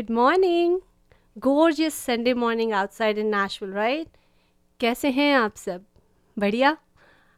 Good morning gorgeous Sunday morning outside in national right कैसे हैं आप सब? बढ़िया?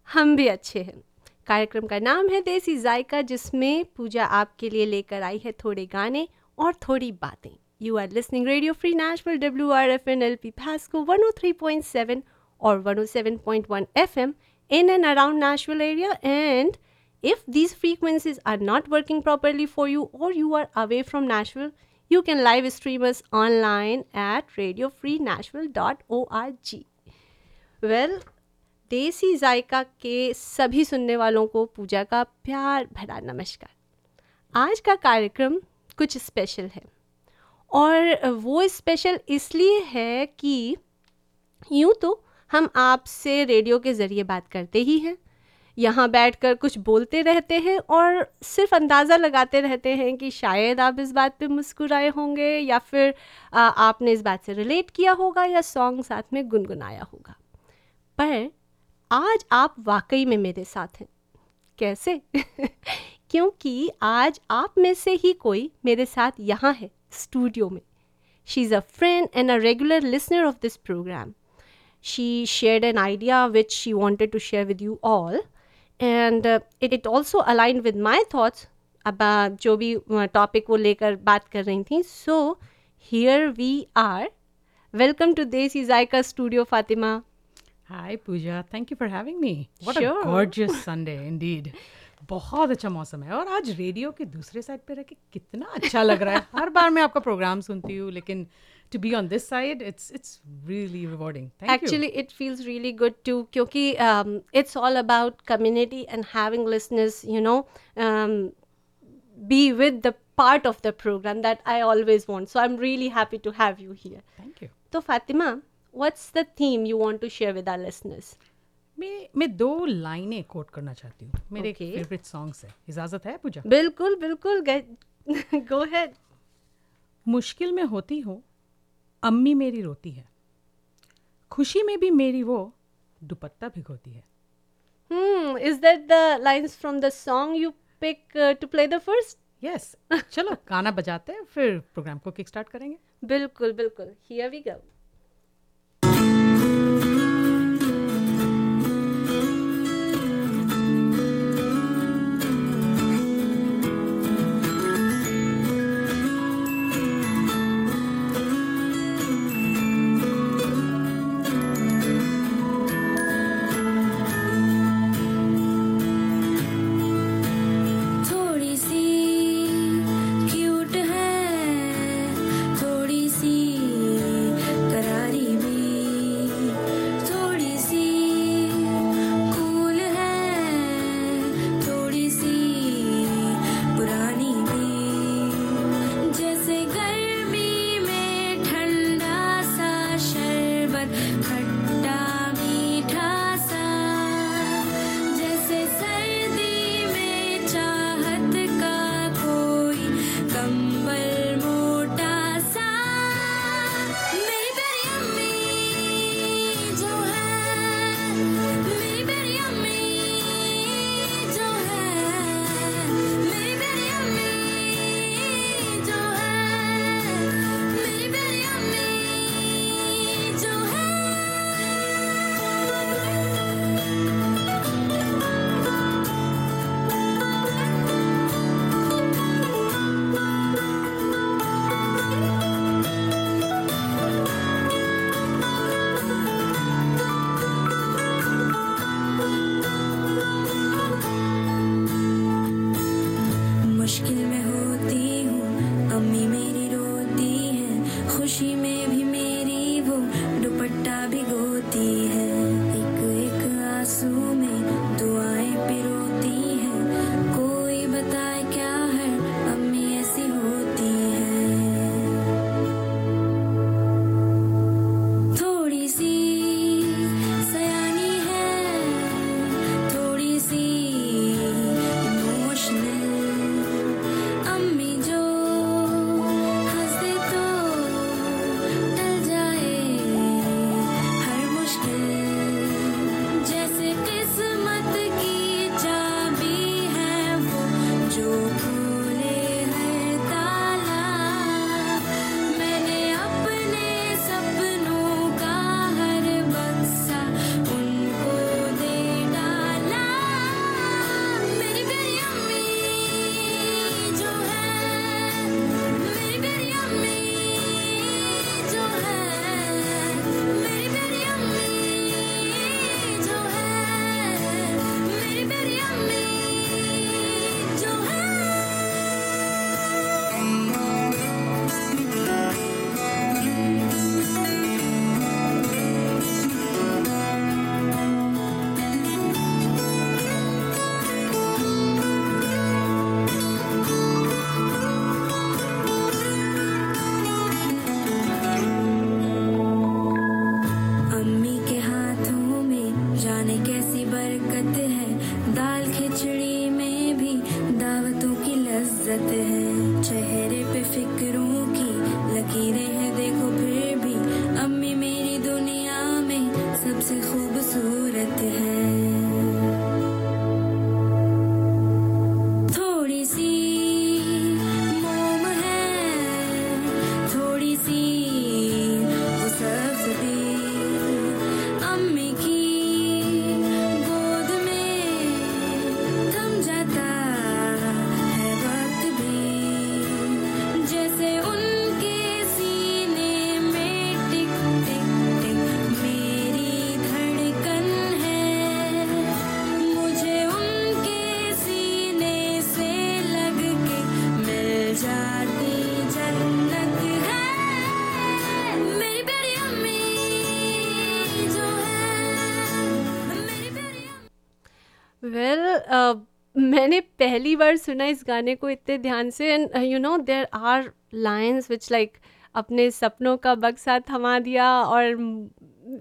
हम भी अच्छे हैं। कार्यक्रम का नाम है देसी जायका, जिसमें पूजा आपके लिए लेकर आई है थोड़े गाने और थोड़ी बातें। You are listening radio free national W R F N L P face को one oh three point seven or one oh seven point one F M in and around national area and if these frequencies are not working properly for you or you are away from national you can live stream us online at radiofreenashville.org. Well, देसी जायका के सभी सुनने वालों को पूजा का प्यार भरा नमस्कार। आज का कार्यक्रम कुछ स्पेशल है। और वो स्पेशल इसलिए है कि यूँ तो हम आपसे रेडियो के ज़रिए बात करते ही हैं। यहाँ बैठकर कुछ बोलते रहते हैं और सिर्फ़ अंदाज़ा लगाते रहते हैं कि शायद आप इस बात पे मुस्कुराए होंगे या फिर आ, आपने इस बात से रिलेट किया होगा या सॉन्ग साथ में गुनगुनाया होगा। पर आज आप वाकई में मेरे साथ हैं। कैसे? क्योंकि आज आप में से ही कोई मेरे साथ यहाँ है स्टूडियो में। She is a friend and a regular listener of this program she shared an idea which she wanted to share with you all. And uh, it, it also aligned with my thoughts जो भी topic वो लेकर बात कर रही थी so here we are welcome to Desi Zayka studio Fatima Hi Pooja, thank you for having me. What Sure. a gorgeous Sunday indeed. बहुत अच्छा मौसम है और आज रेडियो के दूसरे साइड पे रह के कितना अच्छा लग रहा है हर बार मैं आपका प्रोग्राम सुनती हूँ लेकिन To be on this side it's it's really rewarding Actually, it feels really good too, क्योंकि um, it's all about community and having listeners, you know, um, be with the part of the program that I always want. So I'm really happy to have you here. Thank you तो Fatima, what's the theme you want to share with our listeners? मैं मैं दो लाइनें coat करना चाहती हूँ मेरे Okay. Favourite songs है इजाजत है पूजा बिल्कुल बिल्कुल गो ahead. मुश्किल में होती हो अम्मी मेरी रोती है। खुशी में भी मेरी वो दुपट्टा भिगोती है। हम्म is that the lines from the song you pick to play the first yes चलो गाना बजाते हैं फिर प्रोग्राम को किक स्टार्ट करेंगे। बिल्कुल बिल्कुल। हियर वी गो पहली बार सुना इस गाने को इतने ध्यान से and you know there are lines which like अपने सपनों का बक्सा थमा दिया और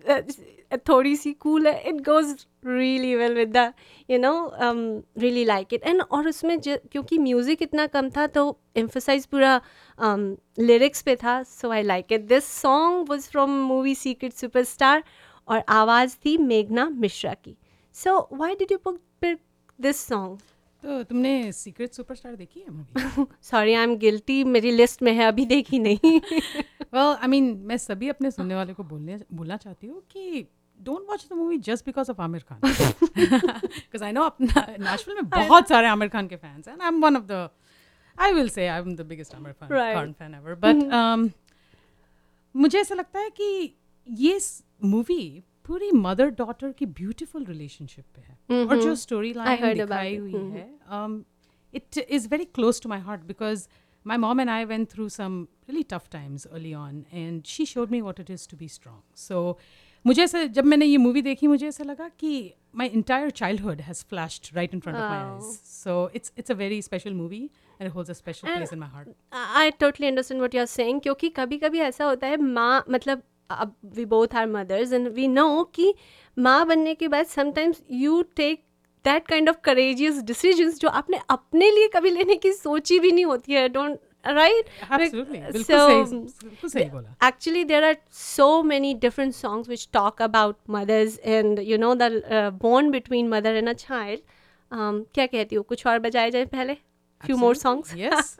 uh, थोड़ी सी कूल है। It goes really well with the you know really like it and और उसमें क्योंकि म्यूज़िक इतना कम था तो एम्फोसाइज पूरा लिरिक्स पे था so I like it this song was from movie secret superstar और आवाज़ थी मेघना मिश्रा की। So why did you pick this song तो तुमने सीक्रेट सुपरस्टार देखी है movie sorry I am guilty मेरी लिस्ट में है अभी देखी नहीं। वेल आई मीन मैं सभी अपने सुनने वाले को बोलने बोलना चाहती हूँ कि don't watch the movie just because of Aamir Khan because I know अपना नेशनल में बहुत सारे आमिर खान के फैंस हैं I am one of the I will say I am the biggest Aamir Khan fan ever but मुझे ऐसा लगता है कि ये मूवी पूरी मदर डॉटर की ब्यूटीफुल रिलेशनशिप पे है। और जो स्टोरी लाइन दिखाई हुई है it is very close to my heart because my mom and I went through some really tough times early on and she showed me what it is to be strong so मुझे ऐसा जब मैंने ये movie देखी मुझे ऐसा लगा कि my entire childhood has flashed right in front so it's it's a very special movie I totally understand what you are saying क्योंकि कभी कभी ऐसा होता है माँ मतलब अब we both are mothers and we know कि माँ बनने के बाद sometimes you take that kind of courageous decisions जो आपने अपने लिए कभी लेने की सोची भी नहीं होती है don't right actually there are so many different songs which talk about mothers and you know the bond between mother and a child क्या कहती हो? कुछ और बजाए जाए पहले? फ्यू मोर सॉन्ग्स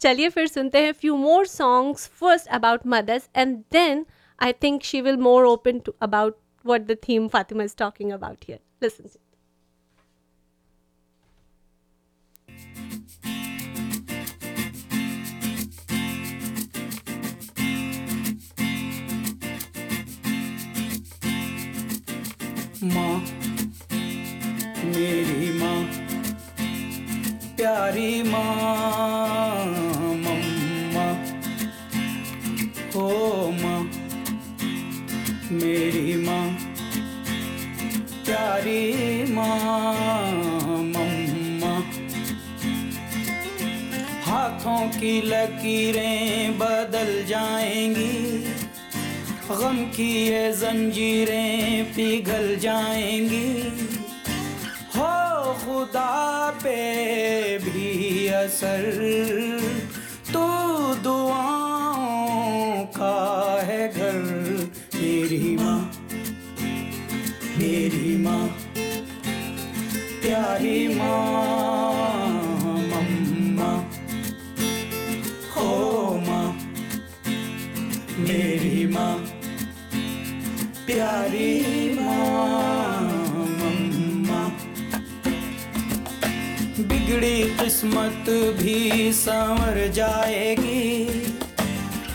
चलिए फिर सुनते हैं few more songs first about mothers and then I think she will more open to about what the theme Fatima is talking about here. Listen. माँ मेरी माँ प्यारी माँ की लकीरें बदल जाएँगी। गम की ये जंजीरें पिघल जाएँगी। हो खुदा पे भी असर तो दुआओं का है घर। मेरी माँ मेरी माँ, प्यारी माँ। बिगड़ी किस्मत भी संवर जाएगी।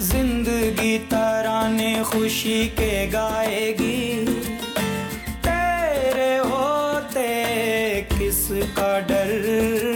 ज़िंदगी तराने खुशी के गाएगी। तेरे होते किसका डर?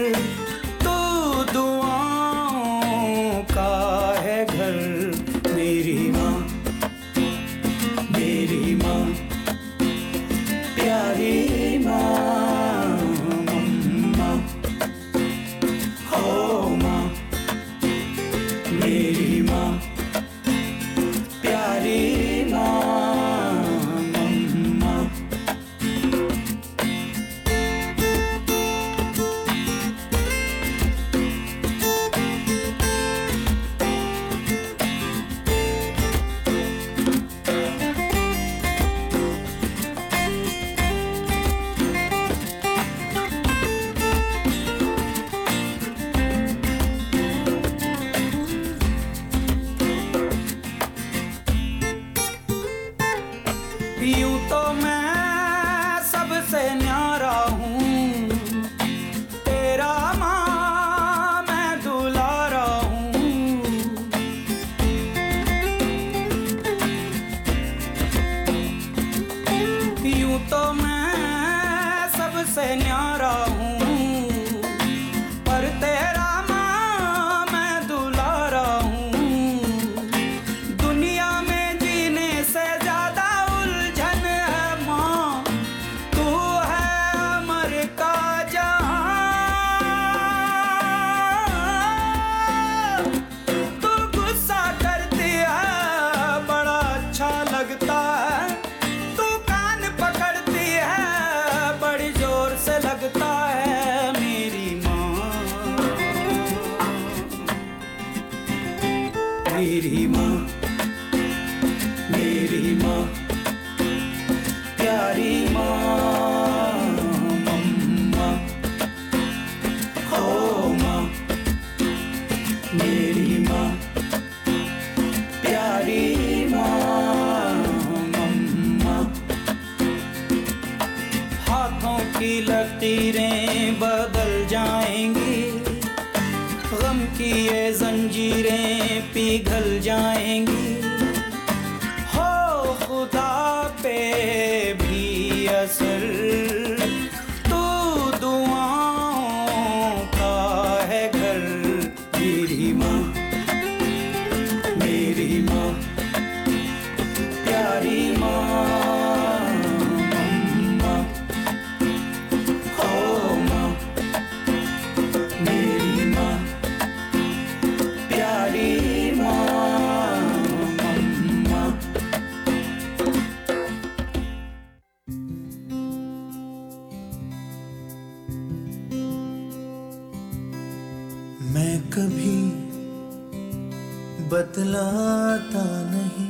बतलाता नहीं,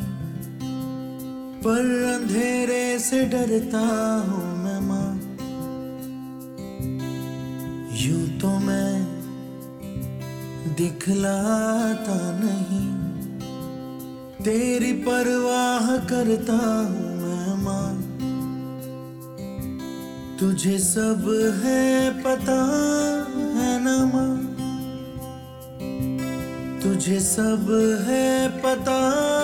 पर अंधेरे से डरता हूँ मैं माँ। यूँ तो मैं दिखलाता नहीं, तेरी परवाह करता हूँ मैं माँ। तुझे सब है पता है ना माँ। तुझे सब है पता।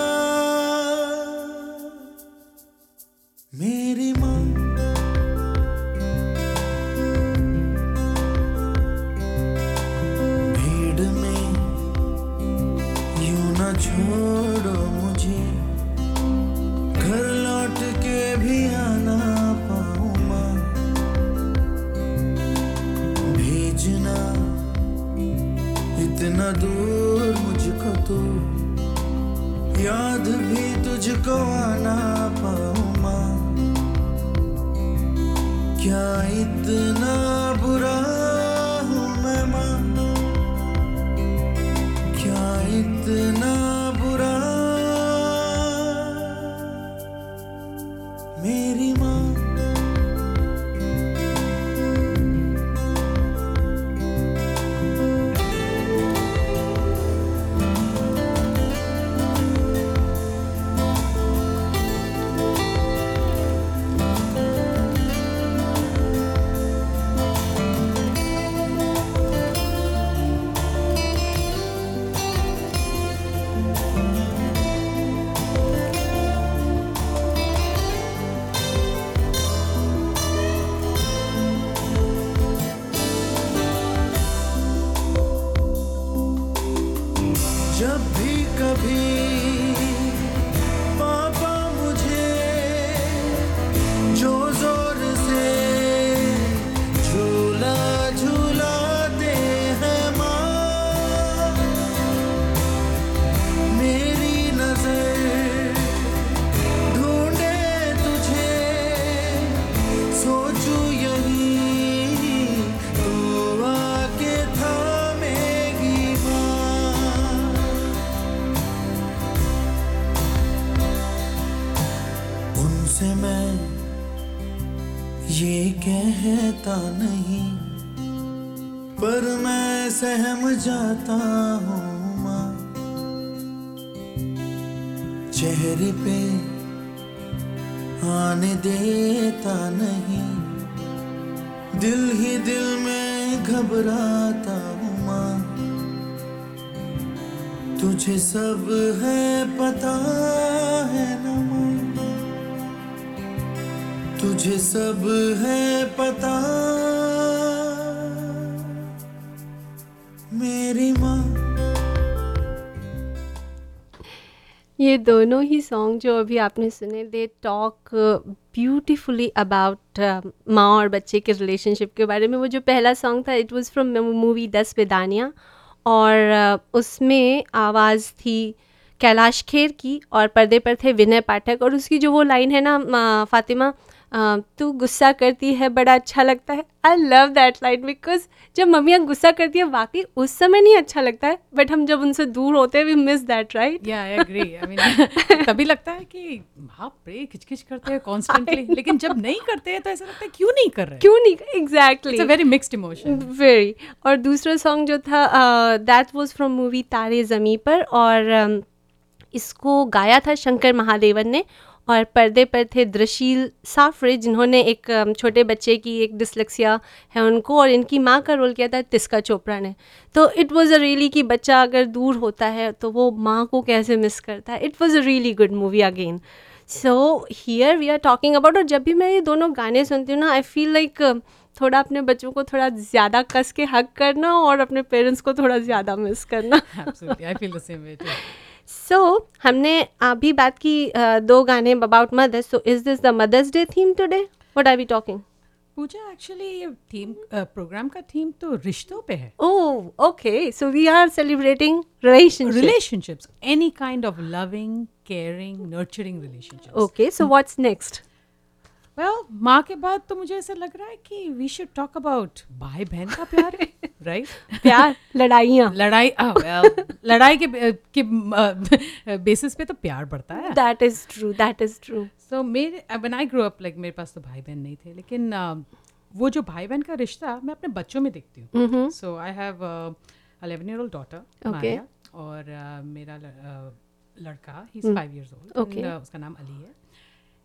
जाता हूँ माँ। चेहरे पे आने देता नहीं। दिल ही दिल में घबराता हूँ माँ। तुझे सब है पता है ना माँ। तुझे सब है पता ये दोनों ही सॉन्ग जो अभी आपने सुने दे टॉक ब्यूटीफुली अबाउट माँ और बच्चे के रिलेशनशिप के बारे में। वो जो पहला सॉन्ग था इट वॉज़ फ्रॉम मूवी दस बेदानिया और uh, उसमें आवाज़ थी कैलाश खेर की और पर्दे पर थे विनय पाठक और उसकी जो वो लाइन है ना फातिमा तू गुस्सा करती है बड़ा अच्छा लगता है। I love that line because जब मम्मियाँ गुस्सा करती है वाकई उस समय नहीं अच्छा लगता है बट हम जब उनसे दूर होते हैं वी मिस दैट राइट या आई एग्री आई मीन तभी लगता है कि बाप रे खिचखिच करते हैं कॉन्स्टेंटली लेकिन जब नहीं करते हैं तो ऐसा लगता है क्यों नहीं कर रहे क्यों नहीं exactly it's a very mixed emotion very और दूसरा सॉन्ग जो था दैट वाज फ्रॉम मूवी तारे ज़मी पर और um, इसको गाया था शंकर महादेवन ने और पर्दे पर थे दृशील साफरे, जिन्होंने एक छोटे बच्चे की एक डिसलेक्सिया है उनको और इनकी माँ का रोल किया था तिस्का चोपड़ा ने। तो इट वाज अ रियली कि बच्चा अगर दूर होता है तो वो माँ को कैसे मिस करता है? It was a really good movie again so here we are talking about और जब भी मैं ये दोनों गाने सुनती हूँ ना आई फील लाइक थोड़ा अपने बच्चों को थोड़ा ज़्यादा कस के हक करना और अपने पेरेंट्स को थोड़ा ज़्यादा मिस करना। सो हमने अभी बात की uh, दो गाने about mothers so is this the mothers day theme today what are we talking Pooja actually ये थीम प्रोग्राम का थीम तो रिश्तों पे है। ओह okay so we are celebrating relationship relationships any kind of loving caring nurturing relationships okay so what's next well माँ के बाद तो मुझे ऐसा लग रहा है कि वी शुड टॉक अबाउट भाई बहन का प्यार right? प्यार लड़ाइयाँ। लड़ाई ah, well, लड़ाई के के बेसिस पे तो प्यार बढ़ता है। That is true that is true so मेरे when I grow up like मेरे पास तो भाई बहन नहीं थे लेकिन uh, वो जो भाई बहन का रिश्ता मैं अपने बच्चों में देखती हूँ। So I have eleven year old daughter. और uh, मेरा uh, लड़का ही इज़ फाइव ईयर्स ओल्ड उसका नाम अली है।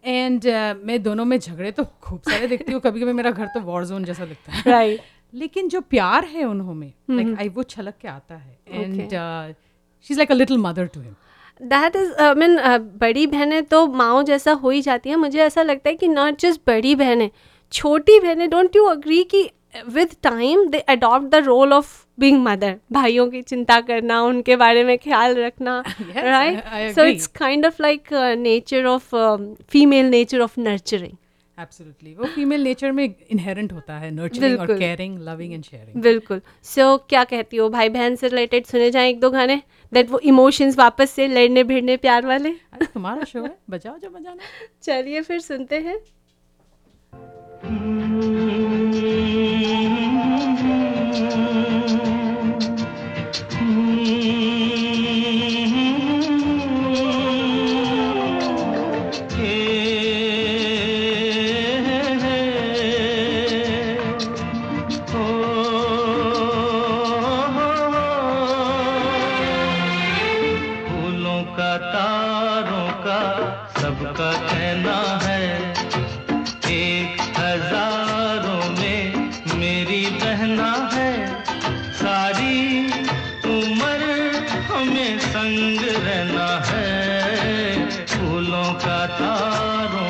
एंड uh, मैं दोनों में झगड़े तो खूब सारे देखती हूँ। कभी कभी मेरा घर तो वॉर जोन जैसा लगता है। Right right. लेकिन जो प्यार है उन्हों में लाइक आई वो छलक के आता है। And she is like a little mother to him that is I mean बड़ी बहनें तो माओ जैसा हो ही जाती हैं। मुझे ऐसा लगता है कि नॉट जस्ट बड़ी बहनें छोटी बहनें डोंट यू अग्री कि with time they adopt the role of being mother भाइयों की चिंता करना उनके बारे में ख्याल रखना Yes, I- I right so agree. It's kind of like nature of female nature of nurturing absolutely वो फीमेल नेचर में इनहेरेंट होता है नर्चरिंग और। केयरिंग लविंग एंड शेयरिंग बिल्कुल। सो क्या कहती हो भाई बहन से रिलेटेड सुने जाएँ एक दो गाने? दैट वो इमोशंस वापस से लड़ने भिड़ने प्यार वाले? अरे तुम्हारा शो है। बजाओ जो बजाना। चलिए फिर सुनते हैं। फूलों का तारों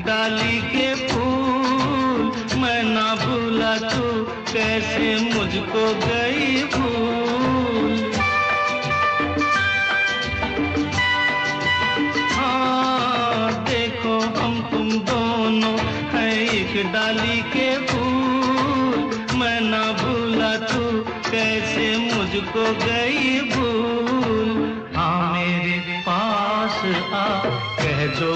डाली के फूल, मैं ना भूला तू कैसे मुझको गई भूल। हाँ देखो हम तुम दोनों हैं एक डाली के फूल, मैं ना भूला तू कैसे मुझको गई भूल। हाँ मेरे पास आ, कह दो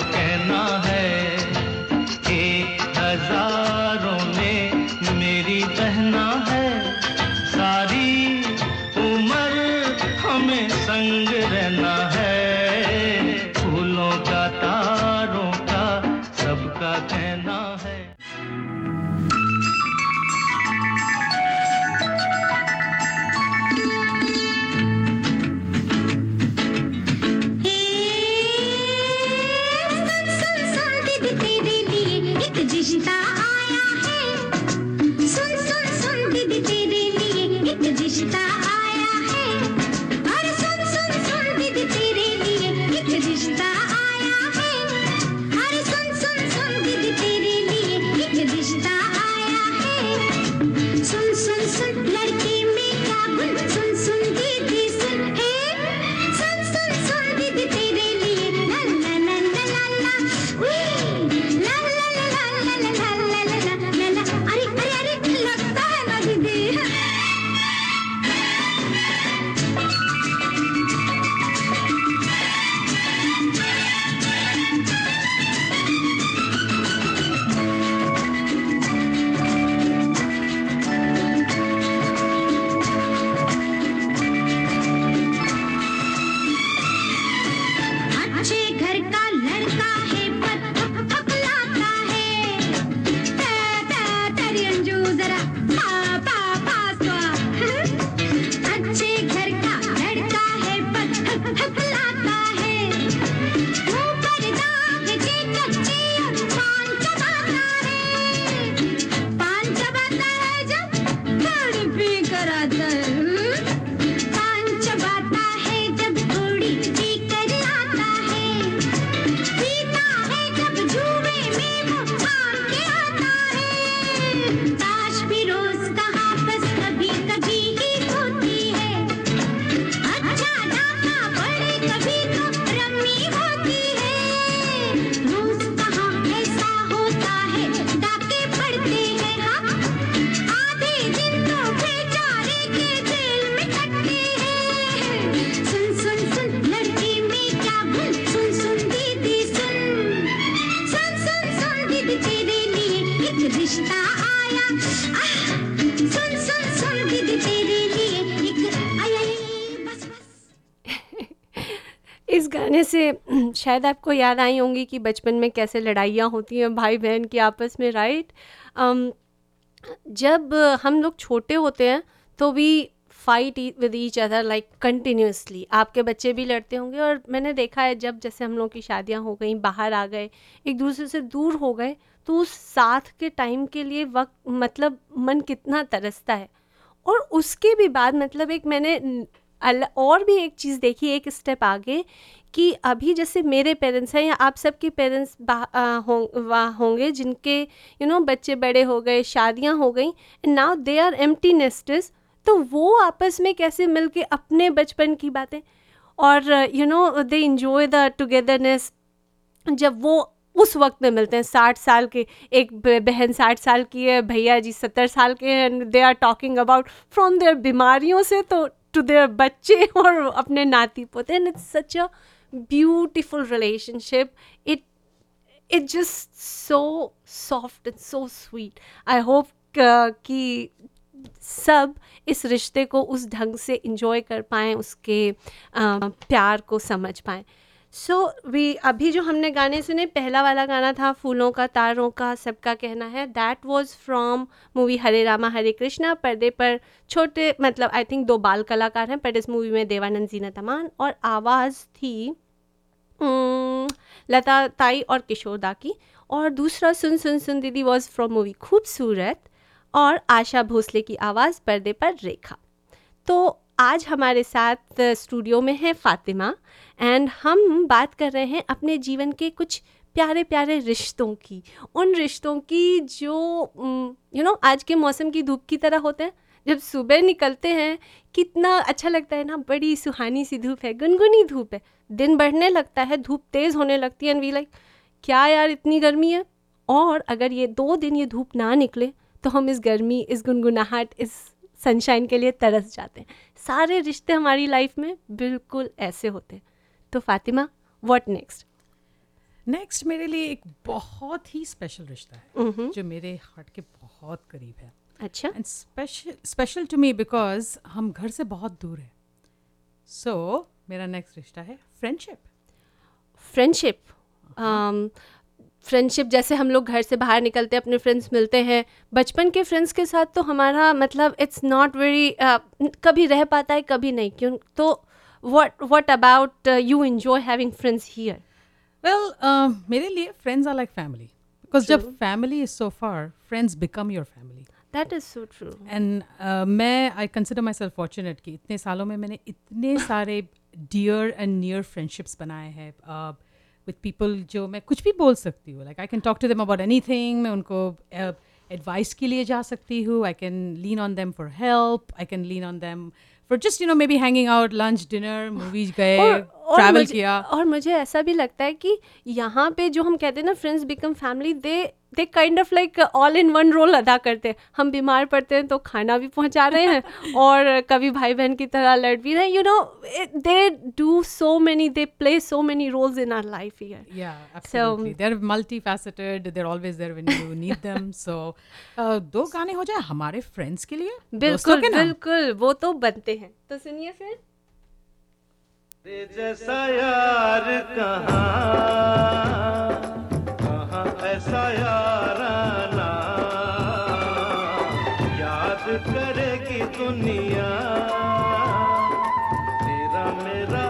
शायद आपको याद आई होंगी कि बचपन में कैसे लड़ाइयाँ होती हैं भाई बहन की आपस में राइट अम, जब हम लोग छोटे होते हैं तो भी fight with each other like continuously आपके बच्चे भी लड़ते होंगे और मैंने देखा है जब जैसे हम लोग की शादियाँ हो गई बाहर आ गए एक दूसरे से दूर हो गए तो उस साथ के टाइम के लिए वक्त मतलब मन कितना तरसता है। और उसके भी बाद मतलब एक मैंने और भी एक चीज़ देखी एक स्टेप आगे कि अभी जैसे मेरे पेरेंट्स हैं या आप सबके पेरेंट्स होंगे जिनके यू नो बच्चे बड़े हो गए, शादियाँ हो गई and now they are empty nesters तो वो आपस में कैसे मिल के अपने बचपन की बातें? और you know they enjoy the togetherness जब वो उस वक्त में मिलते हैं, साठ साल के, एक बहन साठ साल की है, भैया जी सत्तर साल के हैं and they are talking about from their बीमारियों से तो टू देयर बच्चे और अपने नाती पोते and it's such a beautiful relationship it it just so soft and so sweet i hope uh, कि सब इस रिश्ते को उस ढंग से इंजॉय कर पाएँ उसके uh, प्यार को समझ पाएँ सो वी अभी जो हमने गाने सुने, पहला वाला गाना था फूलों का, तारों का, सबका कहना है। That was from movie Hare Rama, Hare Krishna, पर्दे पर छोटे मतलब आई थिंक दो बाल कलाकार हैं, पर इस मूवी में देवानंद जीना तमान और आवाज़ थी लता ताई और किशोर दा की। और दूसरा सुन सुन सुन दीदी वॉज़ फ्रॉम मूवी खूबसूरत और आशा भोसले की आवाज़, पर्दे पर रेखा। तो आज हमारे साथ स्टूडियो में है फातिमा। एंड हम बात कर रहे हैं अपने जीवन के कुछ प्यारे प्यारे रिश्तों की। उन रिश्तों की जो यू नो आज के मौसम की धूप की तरह होते हैं। जब सुबह निकलते हैं, कितना अच्छा लगता है ना, बड़ी सुहानी सी धूप है, गुनगुनी धूप है। दिन बढ़ने लगता है, धूप तेज़ होने लगती है एंड वी लाइक क्या यार इतनी गर्मी है? और अगर ये दो दिन ये धूप ना निकले तो हम इस गर्मी, इस गुनगुनाहट, इस सनशाइन के लिए तरस जाते हैं। सारे रिश्ते हमारी लाइफ में बिल्कुल ऐसे होते हैं। तो फातिमा व्हाट नेक्स्ट नेक्स्ट मेरे लिए एक बहुत ही स्पेशल रिश्ता है mm-hmm. जो मेरे हार्ट के बहुत करीब है। अच्छा। And special special to me because हम घर से बहुत दूर हैं। सो so, मेरा नेक्स्ट रिश्ता है फ्रेंडशिप फ्रेंडशिप फ्रेंडशिप जैसे हम लोग घर से बाहर निकलते हैं अपने फ्रेंड्स मिलते हैं बचपन के फ्रेंड्स के साथ तो हमारा मतलब इट्स नॉट वेरी कभी रह पाता है कभी नहीं। क्यों? तो what what about you enjoy having friends here well मेरे लिए friends are like family because जब family is so far friends become your family that is so true and मैं I consider myself fortunate कि इतने सालों में मैंने इतने सारे डियर एंड नियर फ्रेंडशिप्स बनाए हैं विथ पीपल जो मैं कुछ भी बोल सकती हूँ. Like I can talk to them about anything मैं उनको एडवाइस के लिए जा सकती हूँ. I can lean on them for help I can lean on them for just you know maybe hanging out lunch dinner movies गए travel किया। और मुझे ऐसा भी लगता है कि यहाँ पे जो हम कहते हैं ना friends become family they they kind of like all in one role अदा करते हैं। हम बीमार पड़ते हैं तो खाना भी पहुँचा रहे हैं और कभी भाई बहन की तरह लड़ भी रहे हैं। You know they do so many they play so many roles in our life absolutely. they're multifaceted. They're always there when you need them. So, uh, दो गाने हो जाए हमारे फ्रेंड्स के लिए बिल्कुल के बिल्कुल वो तो बनते हैं। तो सुनिए फिर। जैसा यार कहाँ? कहाँ ऐसा याराना याद करेगी दुनिया। तेरा मेरा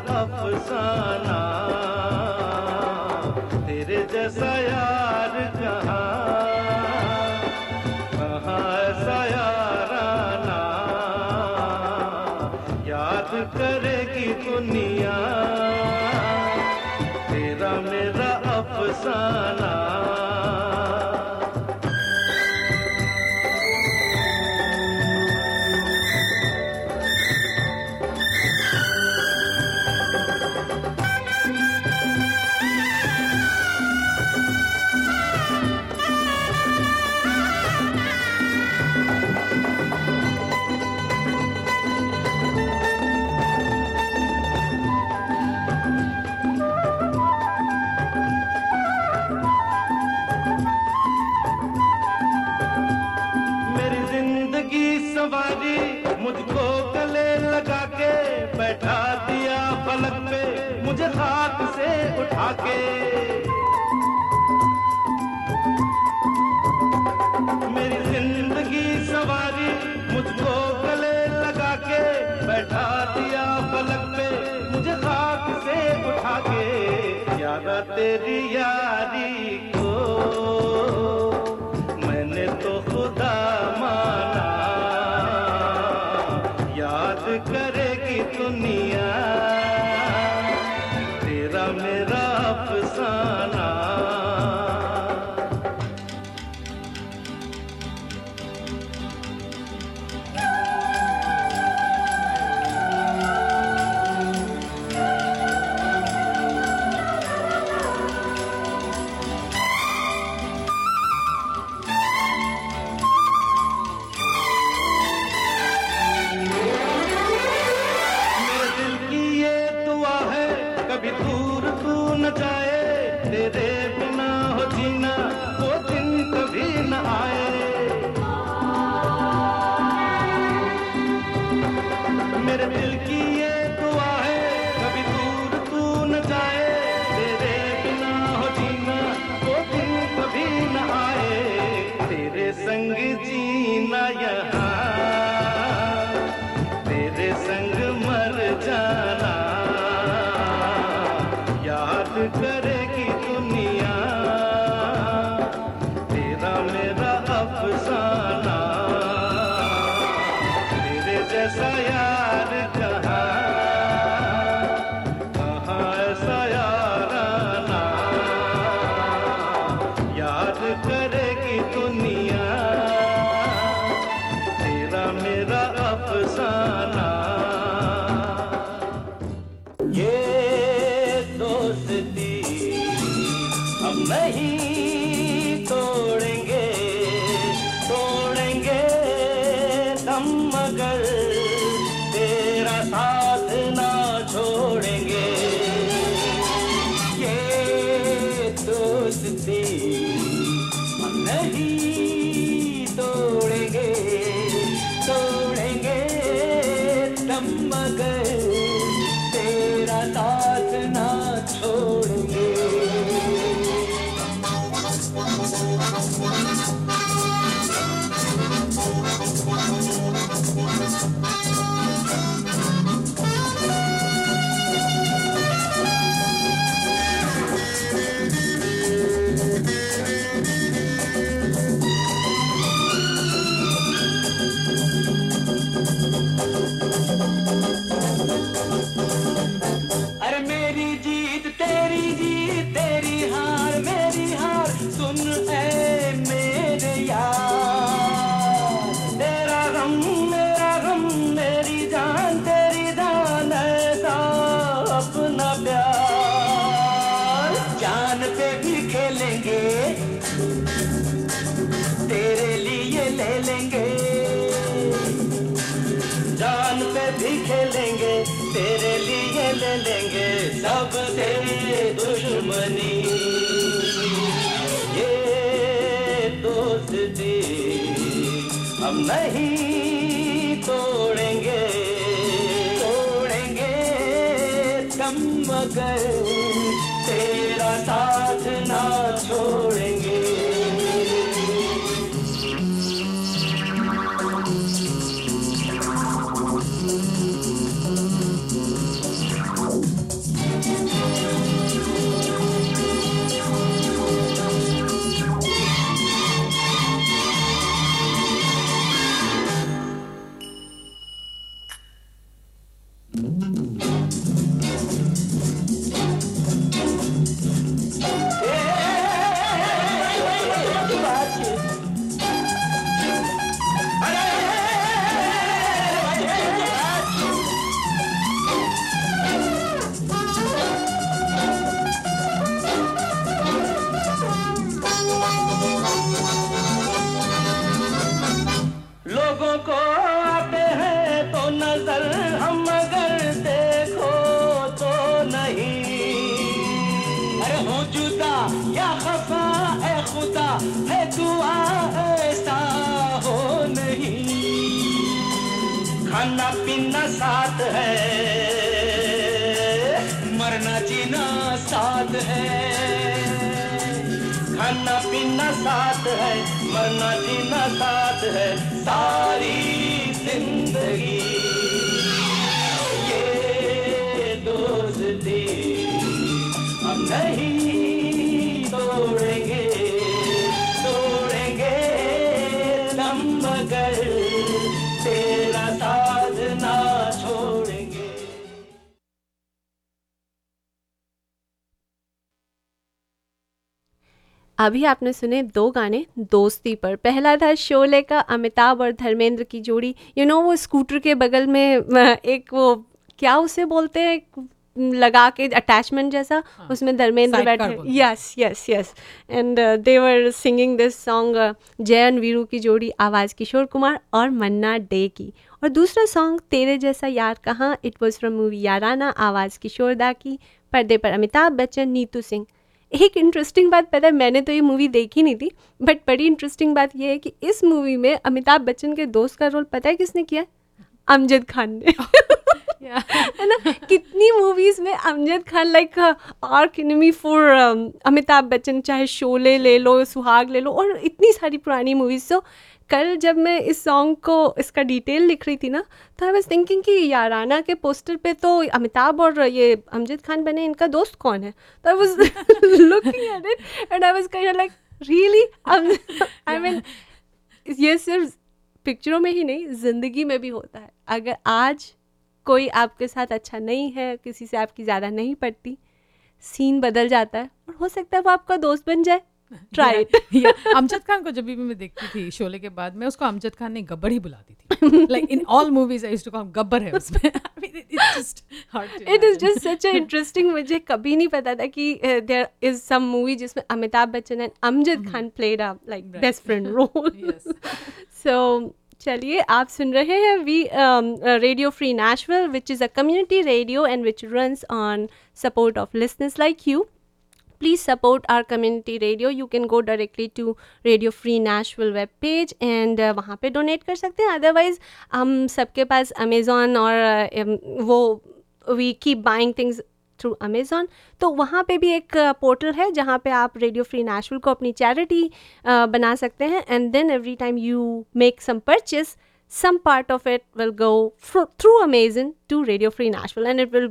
याद करेगी दुनिया। तेरा मेरा अफसाना। उठा के मेरी ज़िंदगी सवारी मुझको गले लगा के बैठा दिया पलक पे, मुझे खाक से उठा के। यादा तेरी यारी पीना साथ है। मरना जीना साथ है। खाना पीना साथ है, मरना जीना साथ है। सारी अभी आपने सुने दो गाने दोस्ती पर। पहला था शोले का अमिताभ और धर्मेंद्र की जोड़ी। यू you नो know, वो स्कूटर के बगल में एक वो क्या उसे बोलते हैं? लगा के अटैचमेंट जैसा हाँ, उसमें धर्मेंद्र बैठे। Yes yes yes and they were singing this song जयन वीरू की जोड़ी आवाज़ किशोर कुमार और मन्ना डे की। और दूसरा सॉन्ग तेरे जैसा यार कहाँ? It was from movie Yaarana आवाज़ किशोर दा की। पर्दे पर अमिताभ बच्चन नीतू सिंह। एक इंटरेस्टिंग बात पता है मैंने तो ये मूवी देखी नहीं थी बट बड़ी इंटरेस्टिंग बात ये है कि इस मूवी में अमिताभ बच्चन के दोस्त का रोल पता है किसने किया? अमजद खान ने। है ना? कितनी मूवीज़ में अमजद खान लाइक आर्क किनमी फॉर अमिताभ बच्चन चाहे शोले ले लो सुहाग ले लो और इतनी सारी पुरानी मूवीज़ तो कल जब मैं इस सॉन्ग को, इसका डिटेल लिख रही थी ना तो आई वाज थिंकिंग कि याराना के पोस्टर पे तो अमिताभ और ये अमजद खान बने, इनका दोस्त कौन है? तो I was looking at it and I was like really I mean ये सिर्फ़ पिक्चरों में ही नहीं, ज़िंदगी में भी होता है। अगर आज कोई आपके साथ अच्छा नहीं है, किसी से आपकी ज़्यादा नहीं पड़ती सीन बदल जाता है और हो सकता है वो आपका दोस्त बन जाए। ट्राई या अमजद खान को जब भी मैं देखती थी शोले के बाद मैं उसको अमजद खान ने गब्बर ही बुलाती थी। Like in all movies I to call Gabbar है उसमें। It is just such a interesting मुझे कभी नहीं पता था कि देयर इज़ सम मूवी जिसमें Amitabh Bachchan and Amjad Khan played a like best friend role so चलिए आप सुन रहे हैं we radio free national which is a community radio and which runs on support of listeners like you please support our community radio you can go directly to radio free nashville web page and uh, वहाँ पे donate कर सकते हैं otherwise हम सबके पास amazon और uh, um, वो we keep buying things through Amazon तो वहाँ पे भी एक पोर्टल है जहाँ पे आप रेडियो फ्री नेशनल को अपनी चैरिटी बना सकते हैं and then every time you make some purchase some part of it will go fr- through Amazon to Radio Free Nashville, and it will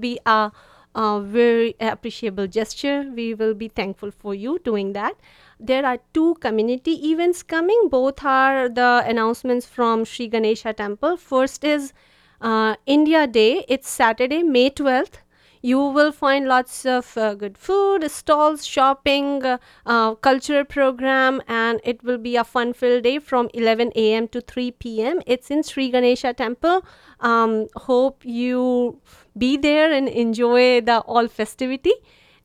a very appreciable gesture. We will be thankful for you doing that. There are two community events coming. Both are the announcements from Sri Ganesha Temple. First is uh, India Day. It's Saturday, May 12th. You will find lots of uh, good food, stalls, shopping, uh, uh, cultural program, and it will be a fun-filled day from 11 a.m. to 3 p.m. It's in Sri Ganesha Temple. Um, hope you be there and enjoy the all festivity.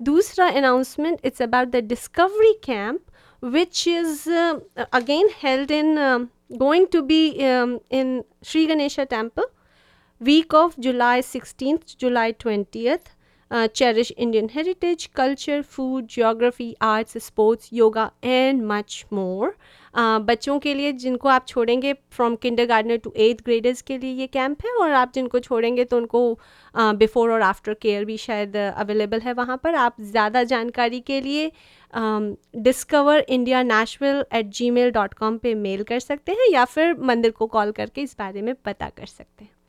Dusra announcement it's about the Discovery Camp, which is uh, again held in um, going to be um, in Sri Ganesha Temple 16th to July 20th. Uh, cherish Indian heritage, culture, food, geography, arts, sports, yoga, and much more. Uh, बच्चों के लिए जिनको आप छोड़ेंगे from kindergartener to eighth graders के लिए ये camp है और आप जिनको छोड़ेंगे तो उनको बिफोर और आफ्टर केयर भी शायद अवेलेबल है वहाँ पर आप ज़्यादा जानकारी के लिए discover India national at Gmail dot com पर मेल कर सकते हैं या फिर मंदिर को कॉल करके इस बारे में पता कर सकते हैं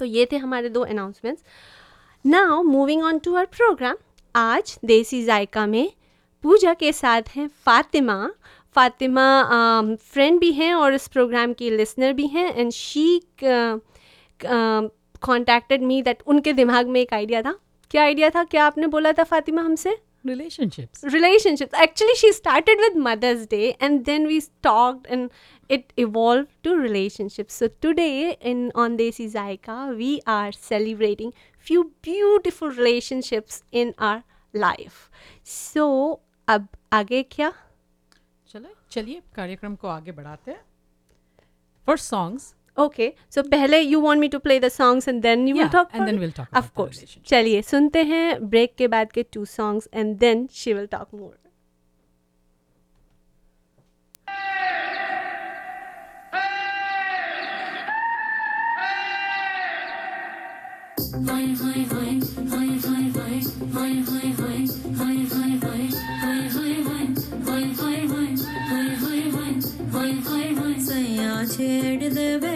तो ये थे हमारे दो announcements now moving on to our program आज देसी जायका में पूजा के साथ हैं फातिमा. फातिमा फ्रेंड uh, भी हैं और इस प्रोग्राम की लिसनर भी हैं and she contacted me that उनके दिमाग में एक आइडिया था. क्या आइडिया था? क्या आपने बोला था फातिमा हमसे? Relationships. Relationships. Actually she started with mother's day and then we talked and it evolved to relationships. So today in on Desi Zaika, we are celebrating few beautiful relationships in our life. So ab aage kya? Chale, chaliye karyakram ko aage badhate hain. First songs. Okay, so pehle you want me to play the songs and then you will talk and then we'll talk. Of about course. Chaliye sunte hain break ke baad ke two songs and then she will talk more. छेड़ देवे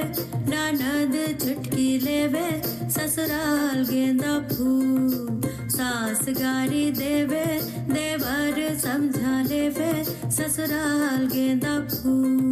ननद चुटकी लेवे ससुराल गेंदा फूल सास गारी देवे देवर समझा लेवे ससुराल गेंदा फूल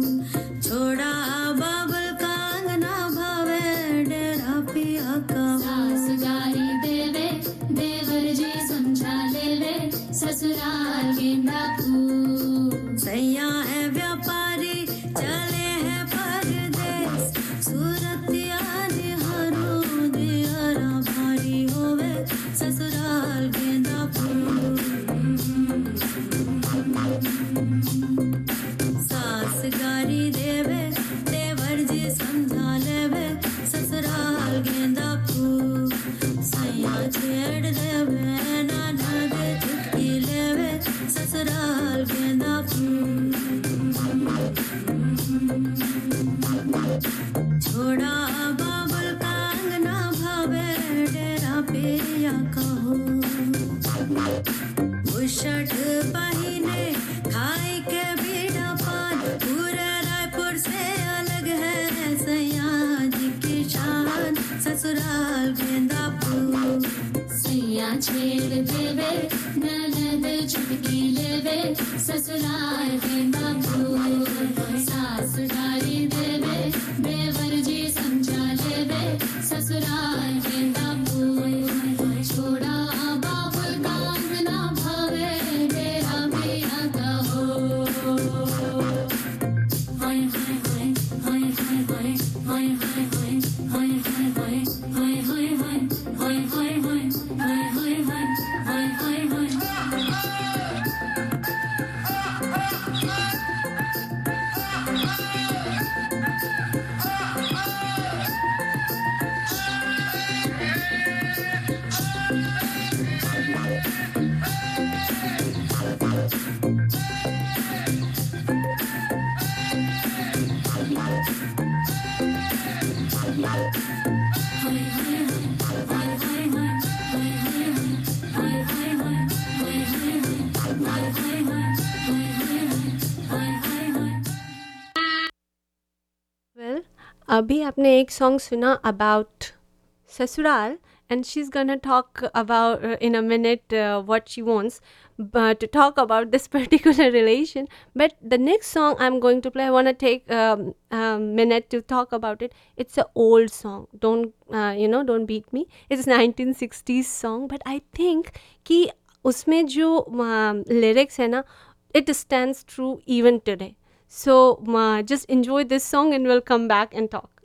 अभी आपने एक सॉन्ग सुना अबाउट ससुराल and she is gonna talk about in a minute what she wants but talk about this particular relation but the next song I am going to play one take minute to talk about it it's a old song don't you know don't beat me it's nineteen sixties song but I think कि उसमें जो lyrics uh, है ना it stand true even today so uh, just enjoy this song and we'll come back and talk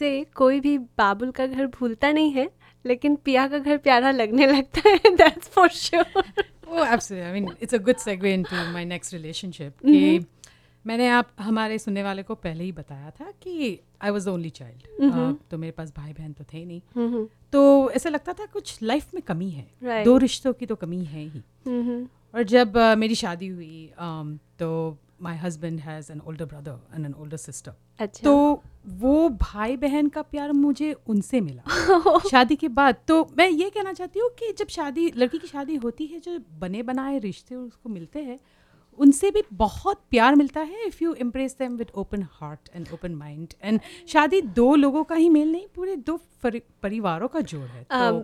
वैसे कोई भी बाबुल का घर भूलता नहीं है लेकिन पिया का घर प्यारा लगने लगता है that's for sure Oh, absolutely. I mean, it's a good segue into my next relationship. कि मैंने आप हमारे सुनने वाले को पहले ही बताया था कि आई वॉज़ ओनली चाइल्ड तो मेरे पास भाई बहन तो थे नहीं। तो ऐसा लगता था कुछ लाइफ में कमी है। Right. दो रिश्तों की तो कमी है ही। और जब अ, मेरी शादी हुई अम, तो my husband has an older brother and an older sister अच्छा। तो वो भाई बहन का प्यार मुझे उनसे मिला। शादी के बाद तो मैं ये कहना चाहती हूँ कि जब शादी लड़की की शादी होती है जो बने बनाए रिश्ते उसको मिलते हैं उनसे भी बहुत प्यार मिलता है if you impress them with open heart and open mind and शादी दो लोगों का ही मेल नहीं पूरे दो परिवारों का जोड़ है। तो अम,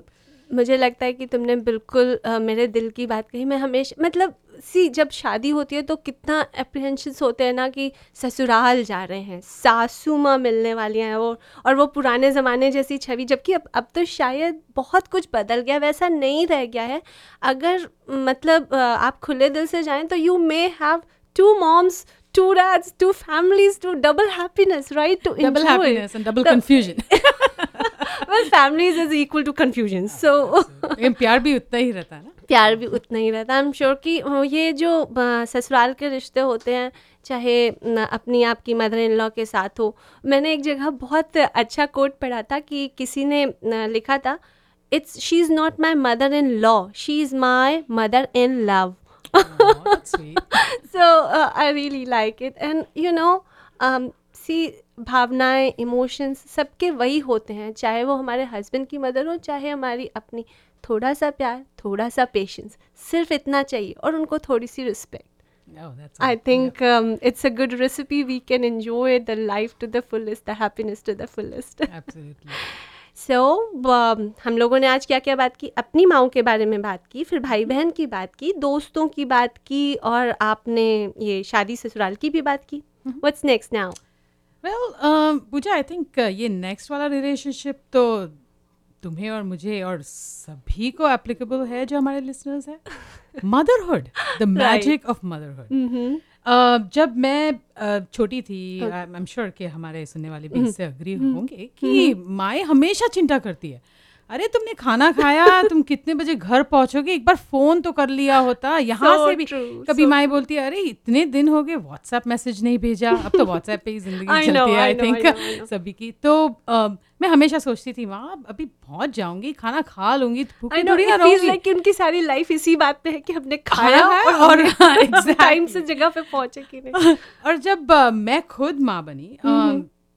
मुझे लगता है कि तुमने बिल्कुल अ, मेरे दिल की बात कही। मैं हमेशा मतलब सी जब शादी होती है तो कितना अप्रीहेंशंस होते हैं ना कि ससुराल जा रहे हैं सासू माँ मिलने वाली हैं वो और वो पुराने ज़माने जैसी छवि जबकि अब अब तो शायद बहुत कुछ बदल गया वैसा नहीं रह गया है। अगर मतलब आप खुले दिल से जाएँ तो you may have two moms two dads two families to double happiness right to double the- confusion well families is equal to confusion so लेकिन प्यार भी उतना ही रहता है ना। प्यार भी उतना ही रहता है। आई एम श्योर कि ये जो ससुराल के रिश्ते होते हैं चाहे अपनी आपकी मदर इन लॉ के साथ हो मैंने एक जगह बहुत अच्छा कोट पढ़ा था कि किसी ने लिखा था it's she is not my mother in law she is my mother in love so uh, I really like it. And you know um, see भावनाएँ इमोशंस सबके वही होते हैं चाहे वो हमारे हस्बैंड की मदर हो चाहे हमारी अपनी थोड़ा सा प्यार थोड़ा सा पेशेंस सिर्फ़ इतना चाहिए और उनको थोड़ी सी respect I think it's a good recipe we can good the life to the happiness to the fullest. Yeah, absolutely. So so, हम लोगों ने आज क्या क्या बात की? अपनी माओ के बारे में बात की फिर भाई बहन की बात की दोस्तों की बात की और आपने ये शादी ससुराल की भी बात की. What's next now Um, Pooja I think ये नेक्स्ट वाला रिलेशनशिप तो तुम्हें और मुझे और सभी को एप्लीकेबल है जो हमारे लिसनर्स हैं। Motherhood the magic of motherhood जब मैं uh, छोटी थी आई एम श्योर कि हमारे सुनने वाले भी इससे अग्री होंगे कि माए हमेशा चिंता करती है। अरे तुमने खाना खाया तुम कितने बजे घर पहुंचोगे? एक बार फ़ोन तो कर लिया होता यहाँ So से भी। true, कभी so माए बोलती है अरे इतने दिन हो गए व्हाट्सएप मैसेज नहीं भेजा अब तो व्हाट्सएप पे ही ज़िंदगी चलती know, है आई थिंक. सभी की। तो अ, मैं हमेशा सोचती थी वहाँ अभी पहुँच जाऊँगी खाना खा लूँगी तो थोड़ी ना रहूँगी। लाइक उनकी सारी लाइफ इसी बात पे है कि हमने खाया है और और टाइम से जगह पे पहुँचे कि नहीं। और जब मैं खुद माँ बनी अ,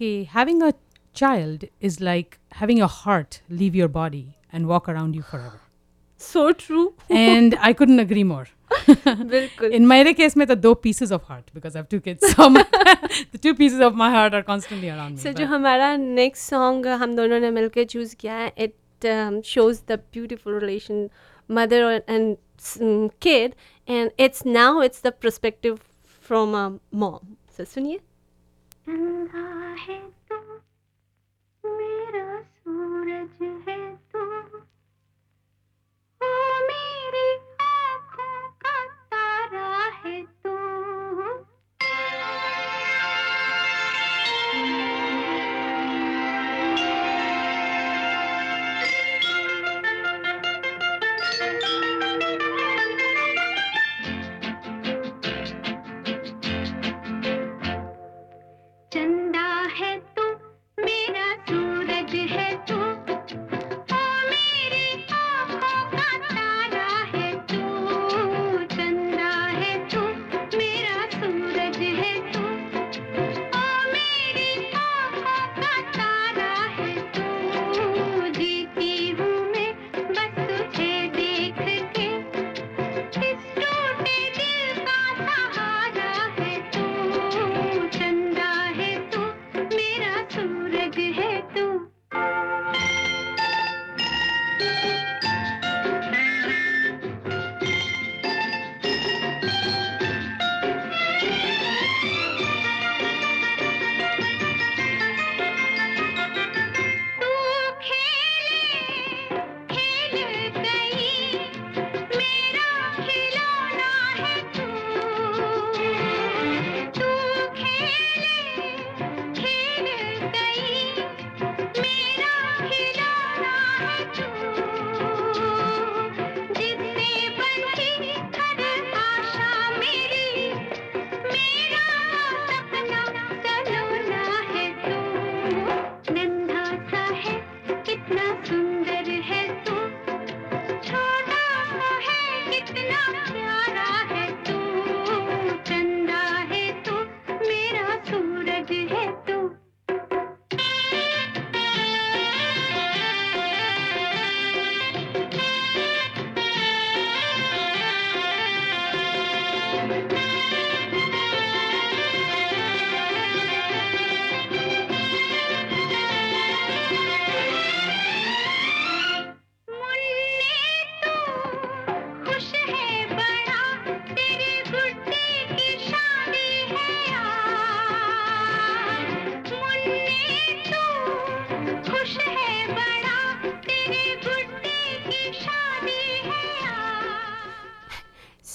कि having a child is like having a heart leave your body and walk around you forever so true and I couldn't agree more बिल्कुल in मेरे केस में तो दो pieces of heart because I have two kids so my, the two pieces of my heart are constantly around me so but- जो हमारा next song हम दोनों ने मिलकर चूज़ किया है it shows the beautiful relation mother and kid and it's now it's the perspective from a mom so सुनिए चंदा है तू मेरा सूरज है तू।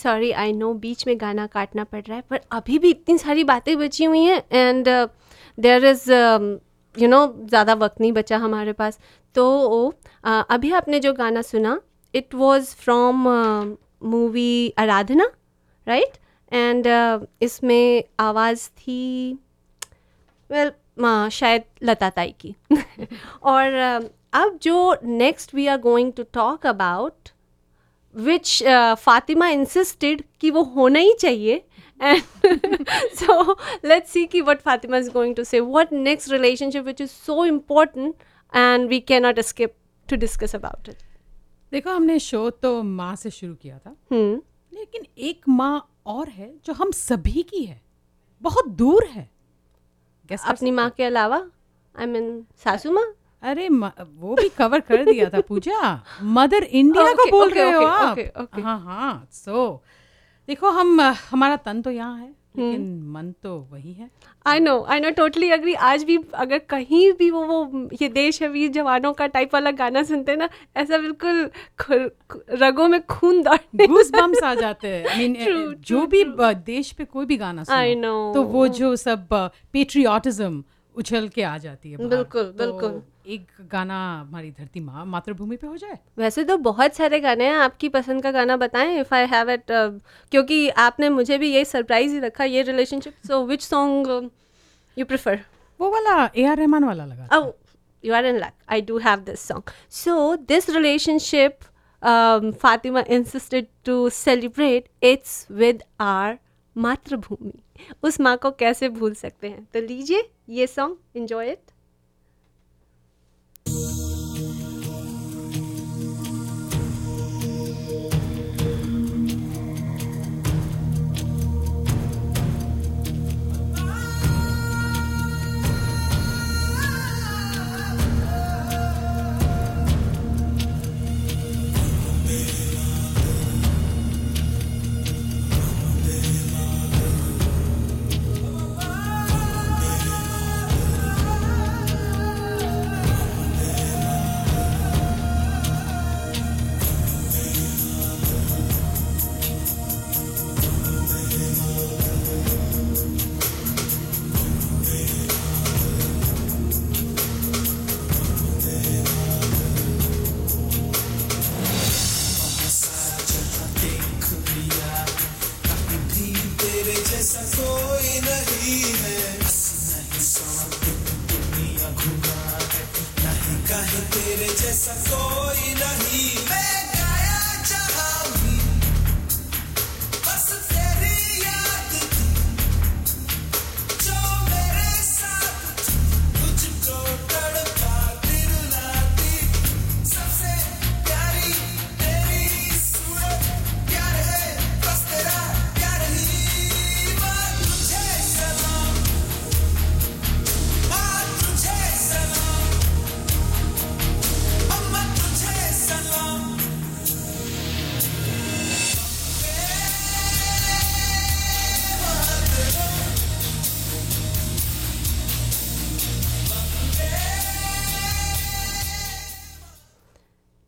सॉरी आई नो बीच में गाना काटना पड़ रहा है पर अभी भी इतनी सारी बातें बची हुई हैं and there is you know ज़्यादा वक्त नहीं बचा हमारे पास। तो uh, अभी आपने जो गाना सुना it was from movie Aradhana right and इसमें आवाज़ थी वेल well, शायद लता ताई की। और uh, अब जो next we are going to talk about which Fatima insisted कि वो होना ही चाहिए। एंड सो लेट्स सी कि what Fatima is going to say what next relationship which is so important and we can not escape to discuss about it देखो हमने show तो माँ से शुरू किया था। हम्म। लेकिन एक माँ और है जो हम सभी की है। बहुत दूर है। अपनी माँ के अलावा आई मीन सासू माँ? अरे वो भी कवर कर दिया था पूजा। मदर इंडिया को बोल रहे हो आप. हाँ हाँ सो देखो हम हमारा तन तो यहाँ है हम्म। लेकिन मन तो वही है। I know I know totally agree आज भी अगर कहीं भी वो वो ये देश है वीर जवानों का टाइप वाला गाना सुनते हैं ना ऐसा बिल्कुल रगों में खून दौड़ने बम्स आ जाते हैं। I mean, जो true, भी देश पे कोई भी गाना सुनो तो वो जो सब पेट्रियाटिज्म उछल के आ जाती है बिल्कुल, तो बिल्कुल। एक गाना हमारी धरती माँ मातृभूमि पे हो जाए वैसे तो बहुत सारे गाने हैं आपकी पसंद का गाना बताएँ इफ़ आई हैव इट क्योंकि आपने मुझे भी ये सरप्राइज़ ही रखा ये relationship so which song you prefer वो वाला ए आर रहमान वाला लगा you are in luck. I do have this song. So, this relationship, um, Fatima insisted to celebrate. It's with our मातृभूमि। उस माँ को कैसे भूल सकते हैं? तो लीजिए ये सॉन्ग एंजॉय इट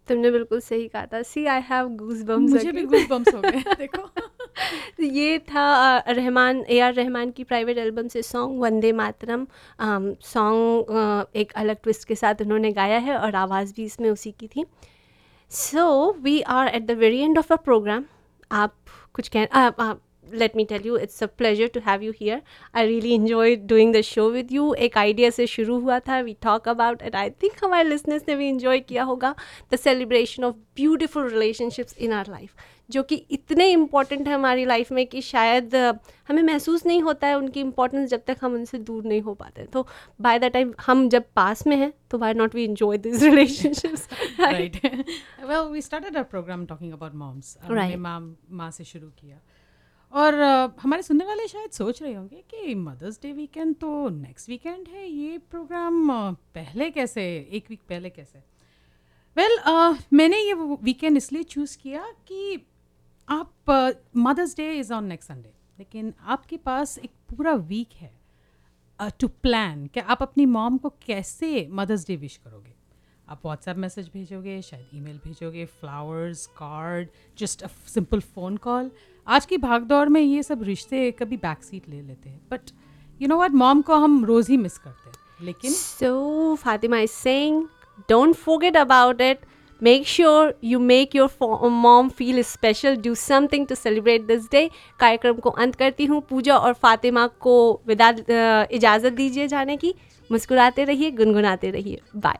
तुमने बिल्कुल सही कहा था। See I have goose bumps मुझे भी गूस बम्स हो गए देखो। ये था रहमान ए आर रहमान की प्राइवेट एल्बम से सॉन्ग वंदे मातरम। सॉन्ग एक अलग ट्विस्ट के साथ उन्होंने गाया है और आवाज़ भी इसमें उसी की थी। So we are at the very end of a program आप कुछ कह let me tell you it's a pleasure to have you here I really enjoy doing the show with you एक आइडिया से शुरू हुआ था we talk about at I think हमारे listeners ने भी इन्जॉय किया होगा the celebration of beautiful relationships in our life जो कि इतने इंपॉर्टेंट है हमारी लाइफ में कि शायद हमें महसूस नहीं होता है उनकी इम्पोर्टेंस जब तक हम उनसे दूर नहीं हो पाते तो बाय द टाइम हम जब पास में हैं तो why not we enjoy this relationships right. Well we started our program talking about moms. हमने माँ माँ से शुरू किया। और हमारे सुनने वाले शायद सोच रहे होंगे कि मदर्स डे वीकेंड तो नेक्स्ट वीकेंड है, ये प्रोग्राम पहले कैसे, एक वीक पहले कैसे? वेल मैंने ये वीकेंड इसलिए चूज़ किया कि आप Mother's Day is on next Sunday लेकिन आपके पास एक पूरा वीक है टू प्लान कि आप अपनी मॉम को कैसे मदर्स डे विश करोगे। आप व्हाट्सएप मैसेज भेजोगे, शायद ईमेल भेजोगे flowers card just a simple phone call आज की भागदौड़ में ये सब रिश्ते कभी बैक सीट ले लेते हैं but you know what mom को हम रोज़ ही मिस करते हैं, लेकिन so Fatima is don't forget about it. Make sure you make your fo- mom feel special. Do something to celebrate this day. कार्यक्रम को अंत करती हूँ पूजा और फातिमा को विदा इजाज़त दीजिए जाने की मुस्कुराते रहिए, गुनगुनाते रहिए बाय